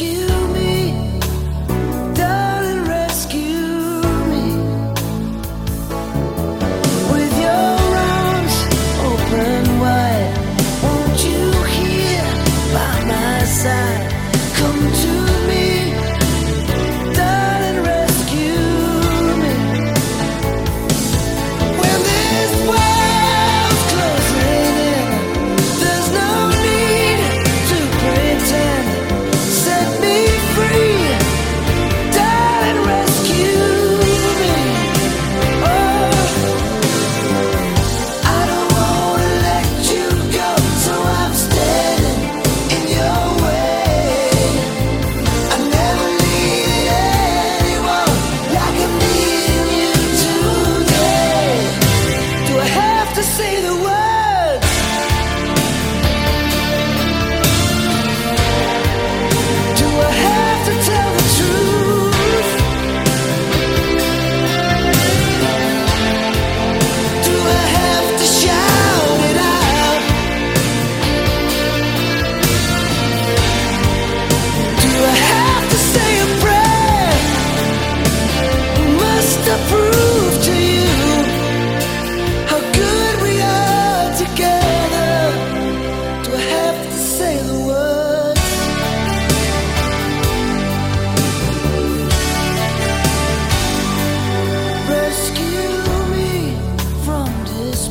Rescue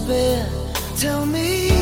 despair. Tell me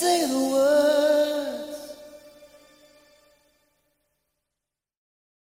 say the word.